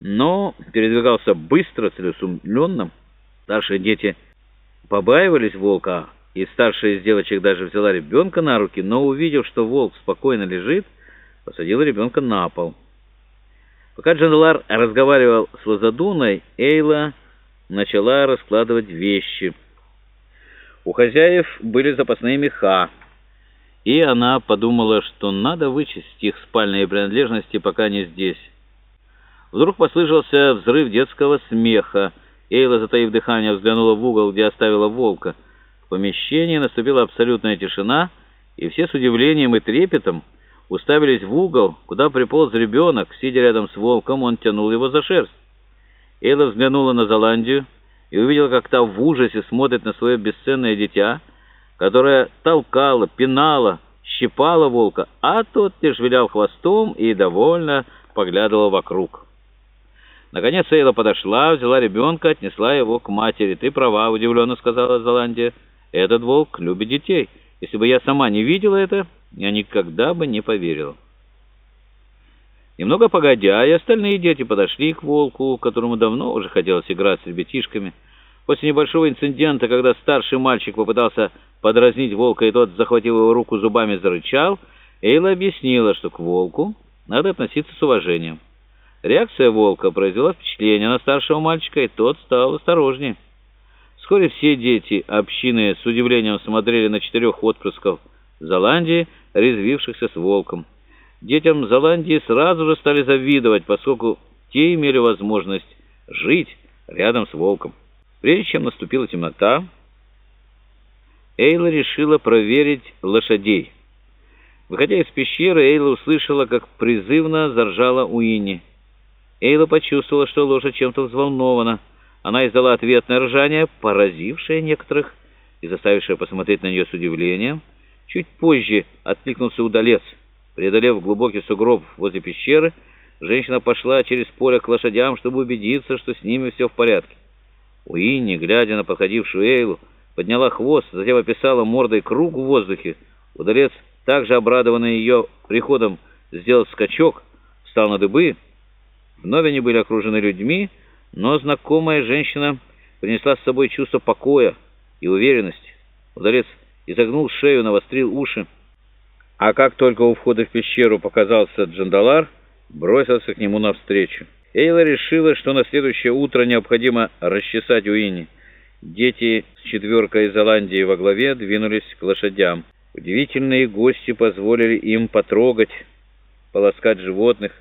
но передвигался быстро, целеустремленно. Старшие дети побаивались волка, и старшая из девочек даже взяла ребенка на руки, но, увидев, что волк спокойно лежит, посадила ребенка на пол. Пока Джандалар разговаривал с Лазадуной, Эйла начала раскладывать вещи. У хозяев были запасные меха, и она подумала, что надо вычесть их спальные принадлежности, пока они здесь. Вдруг послышался взрыв детского смеха. Эйла, затаив дыхание, взглянула в угол, где оставила волка. В помещении наступила абсолютная тишина, и все с удивлением и трепетом уставились в угол, куда приполз ребенок. Сидя рядом с волком, он тянул его за шерсть. Эйла взглянула на Золандию и увидела, как та в ужасе смотрит на свое бесценное дитя, которое толкало, пинало, щипало волка, а тот лишь вилял хвостом и довольно поглядывал вокруг. Наконец Эйла подошла, взяла ребенка, отнесла его к матери. «Ты права», — удивленно сказала Золандия. «Этот волк любит детей. Если бы я сама не видела это, я никогда бы не поверила». Немного погодя, и остальные дети подошли к волку, которому давно уже хотелось играть с ребятишками. После небольшого инцидента, когда старший мальчик попытался подразнить волка, и тот, захватил его руку зубами, зарычал, Эйла объяснила, что к волку надо относиться с уважением. Реакция волка произвела впечатление на старшего мальчика, и тот стал осторожнее. Вскоре все дети общины с удивлением смотрели на четырех отпрысков Золандии, резвившихся с волком. Детям Золандии сразу же стали завидовать, поскольку те имели возможность жить рядом с волком. Прежде чем наступила темнота, Эйла решила проверить лошадей. Выходя из пещеры, Эйла услышала, как призывно заржала Уинни. Эйла почувствовала, что лошадь чем-то взволнована. Она издала ответное ржание, поразившее некоторых и заставившее посмотреть на нее с удивлением. Чуть позже откликнулся удалец. Преодолев глубокий сугроб возле пещеры, женщина пошла через поле к лошадям, чтобы убедиться, что с ними все в порядке. Уинни, глядя на подходившую Эйлу, подняла хвост, затем описала мордой круг в воздухе. Удалец, также обрадованный ее приходом, сделал скачок, встал на дыбы, Вновь они были окружены людьми, но знакомая женщина принесла с собой чувство покоя и уверенности. Удалец изогнул шею, навострил уши, а как только у входа в пещеру показался Джандалар, бросился к нему навстречу. Эйла решила, что на следующее утро необходимо расчесать Уинни. Дети с четверкой из Голландии во главе двинулись к лошадям. Удивительные гости позволили им потрогать, полоскать животных,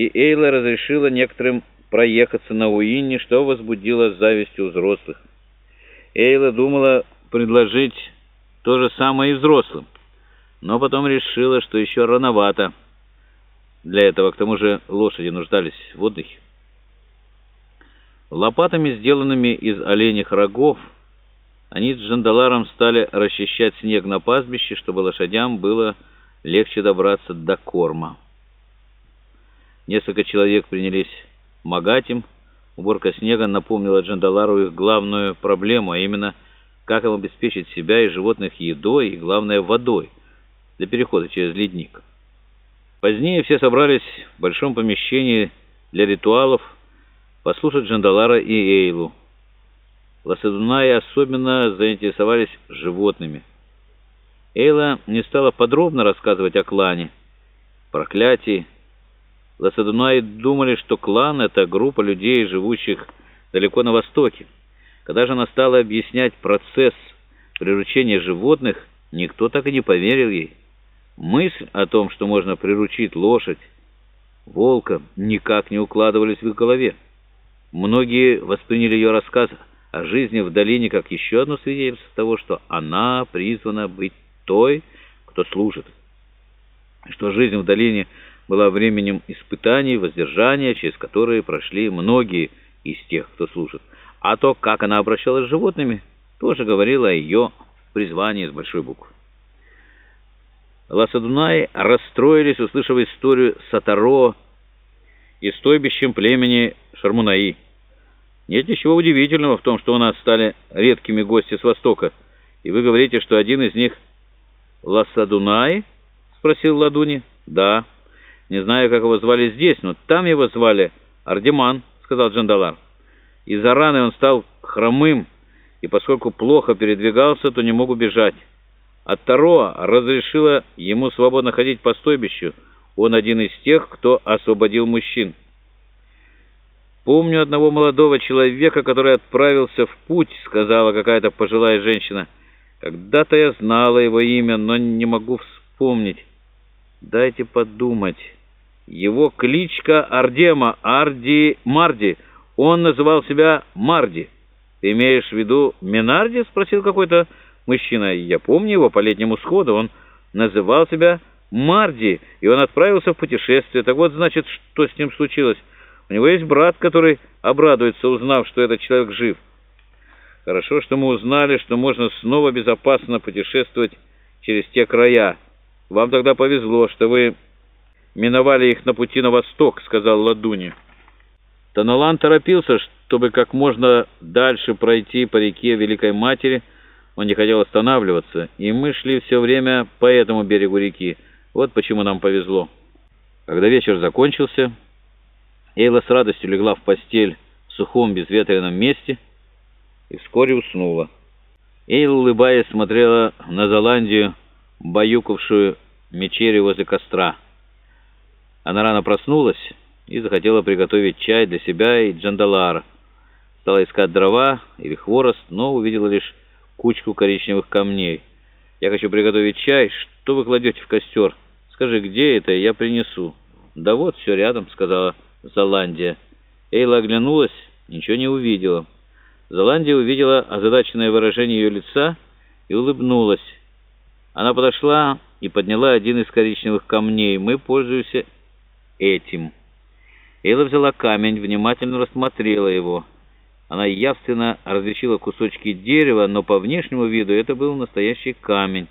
и Эйла разрешила некоторым проехаться на Уинне, что возбудило зависть у взрослых. Эйла думала предложить то же самое и взрослым, но потом решила, что еще рановато для этого, к тому же лошади нуждались в отдыхе. Лопатами, сделанными из оленьих рогов, они с Джандаларом стали расчищать снег на пастбище, чтобы лошадям было легче добраться до корма. Несколько человек принялись помогать им. Уборка снега напомнила Джандалару их главную проблему, а именно, как им обеспечить себя и животных едой и, главное, водой для перехода через ледник. Позднее все собрались в большом помещении для ритуалов послушать Джандалара и Эйлу. Ласадунаи особенно заинтересовались животными. Эйла не стала подробно рассказывать о клане, проклятии, Ласадунаи думали, что клан — это группа людей, живущих далеко на востоке. Когда же она стала объяснять процесс приручения животных, никто так и не поверил ей. Мысль о том, что можно приручить лошадь, волка, никак не укладывались в их голове. Многие восприняли ее рассказ о жизни в долине как еще одно свидетельство того, что она призвана быть той, кто служит. Что жизнь в долине — была временем испытаний, воздержания, через которые прошли многие из тех, кто служит. А то, как она обращалась с животными, тоже говорило о ее призвании с большой буквы. Ласадунай расстроились, услышав историю Сатаро и стойбищем племени Шармунаи. Нет ничего удивительного в том, что у нас стали редкими гости с Востока, и вы говорите, что один из них Ласадунай? — спросил Ладуни. — Да. Не знаю, как его звали здесь, но там его звали Ардеман», — сказал Джандалар. Из-за раны он стал хромым, и поскольку плохо передвигался, то не мог убежать. От Тароа разрешила ему свободно ходить по стойбищу. Он один из тех, кто освободил мужчин. «Помню одного молодого человека, который отправился в путь», — сказала какая-то пожилая женщина. «Когда-то я знала его имя, но не могу вспомнить. Дайте подумать. Его кличка Ардема, Арди Марди. Он называл себя Марди». «Ты имеешь в виду Минарди?» — спросил какой-то мужчина. «Я помню его по летнему сходу. Он называл себя Марди, и он отправился в путешествие. Так вот, значит, что с ним случилось?» У него есть брат, который обрадуется, узнав, что этот человек жив. Хорошо, что мы узнали, что можно снова безопасно путешествовать через те края. Вам тогда повезло, что вы миновали их на пути на восток, сказал Ладуни. Таналан торопился, чтобы как можно дальше пройти по реке Великой Матери. Он не хотел останавливаться, и мы шли все время по этому берегу реки. Вот почему нам повезло. Когда вечер закончился... Эйла с радостью легла в постель в сухом безветренном месте и вскоре уснула. Эйла, улыбаясь, смотрела на Золандию, баюкавшую мечери возле костра. Она рано проснулась и захотела приготовить чай для себя и Джандалара. Стала искать дрова или хворост, но увидела лишь кучку коричневых камней. «Я хочу приготовить чай. Что вы кладете в костер? Скажи, где это, я принесу». «Да вот, все рядом», — сказала Золандия. Эйла оглянулась, ничего не увидела. Золандия увидела озадаченное выражение ее лица и улыбнулась. Она подошла и подняла один из коричневых камней. Мы пользуемся этим. Эйла взяла камень, внимательно рассмотрела его. Она явственно различила кусочки дерева, но по внешнему виду это был настоящий камень.